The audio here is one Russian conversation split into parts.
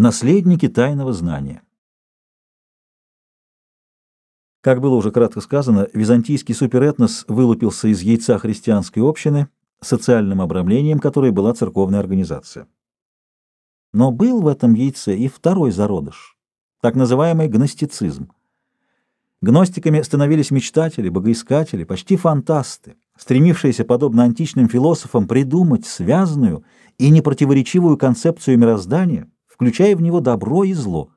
наследники тайного знания. Как было уже кратко сказано, византийский суперэтнос вылупился из яйца христианской общины, социальным обрамлением которой была церковная организация. Но был в этом яйце и второй зародыш, так называемый гностицизм. Гностиками становились мечтатели, богоискатели, почти фантасты, стремившиеся, подобно античным философам, придумать связанную и непротиворечивую концепцию мироздания, включая в него добро и зло.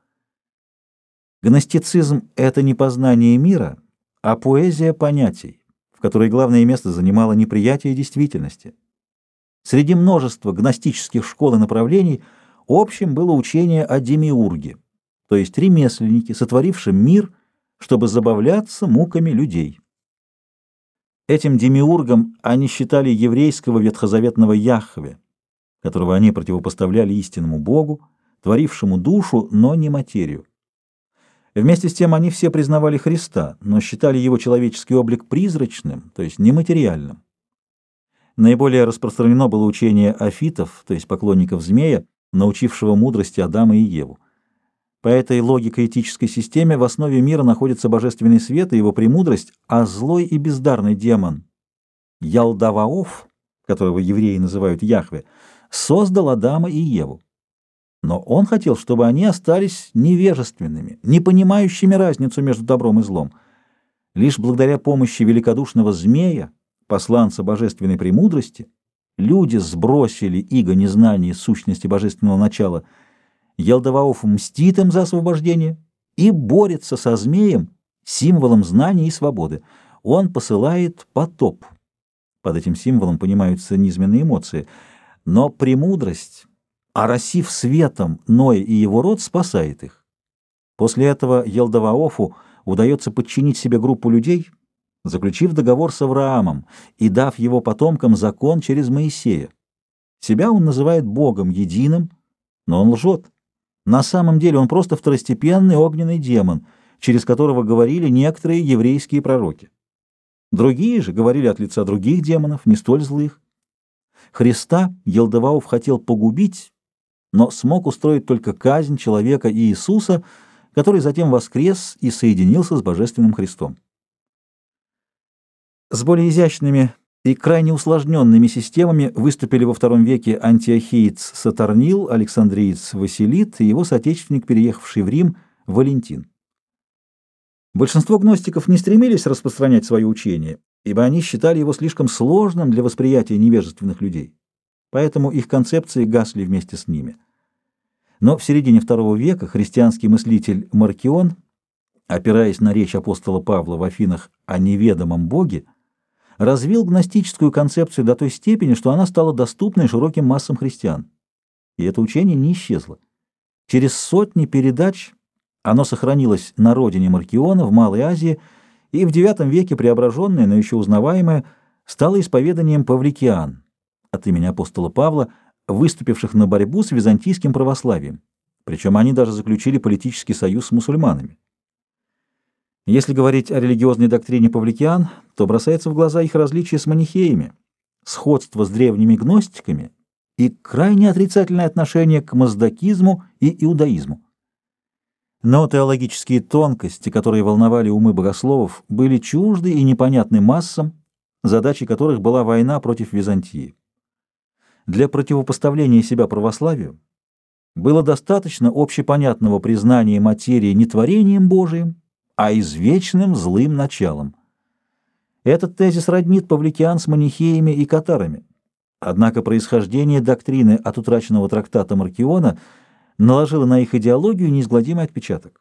Гностицизм — это не познание мира, а поэзия понятий, в которой главное место занимало неприятие действительности. Среди множества гностических школ и направлений общим было учение о демиурге, то есть ремесленнике, сотворившем мир, чтобы забавляться муками людей. Этим демиургом они считали еврейского ветхозаветного Яхве, которого они противопоставляли истинному Богу, творившему душу, но не материю. Вместе с тем они все признавали Христа, но считали его человеческий облик призрачным, то есть нематериальным. Наиболее распространено было учение афитов, то есть поклонников змея, научившего мудрости Адама и Еву. По этой логико-этической системе в основе мира находится божественный свет и его премудрость, а злой и бездарный демон Ялдаваоф, которого евреи называют Яхве, создал Адама и Еву. Но он хотел, чтобы они остались невежественными, не понимающими разницу между добром и злом. Лишь благодаря помощи великодушного змея, посланца божественной премудрости, люди сбросили иго незнания сущности божественного начала. Елдаваоф мстит им за освобождение и борется со змеем, символом знания и свободы. Он посылает потоп. Под этим символом понимаются низменные эмоции. Но премудрость оросив светом Ноя и его род, спасает их. После этого Елдаваофу удается подчинить себе группу людей, заключив договор с Авраамом и дав его потомкам закон через Моисея. Себя он называет Богом единым, но он лжет. На самом деле он просто второстепенный огненный демон, через которого говорили некоторые еврейские пророки. Другие же говорили от лица других демонов, не столь злых. Христа Елдаваоф хотел погубить, но смог устроить только казнь человека и Иисуса, который затем воскрес и соединился с Божественным Христом. С более изящными и крайне усложненными системами выступили во втором веке антиохиец Сатарнил, Александриец Василит и его соотечественник, переехавший в Рим, Валентин. Большинство гностиков не стремились распространять свое учение, ибо они считали его слишком сложным для восприятия невежественных людей. Поэтому их концепции гасли вместе с ними. Но в середине II века христианский мыслитель Маркион, опираясь на речь апостола Павла в Афинах о неведомом Боге, развил гностическую концепцию до той степени, что она стала доступной широким массам христиан. И это учение не исчезло. Через сотни передач оно сохранилось на родине Маркиона в Малой Азии и в IX веке преображенное, но еще узнаваемое, стало исповеданием павликиан от имени апостола Павла – выступивших на борьбу с византийским православием, причем они даже заключили политический союз с мусульманами. Если говорить о религиозной доктрине павликиан, то бросается в глаза их различие с манихеями, сходство с древними гностиками и крайне отрицательное отношение к маздакизму и иудаизму. Но теологические тонкости, которые волновали умы богословов, были чужды и непонятны массам, задачей которых была война против Византии. Для противопоставления себя православию было достаточно общепонятного признания материи не творением Божиим, а извечным злым началом. Этот тезис роднит павликиан с манихеями и катарами. Однако происхождение доктрины от утраченного трактата Маркиона наложило на их идеологию неизгладимый отпечаток.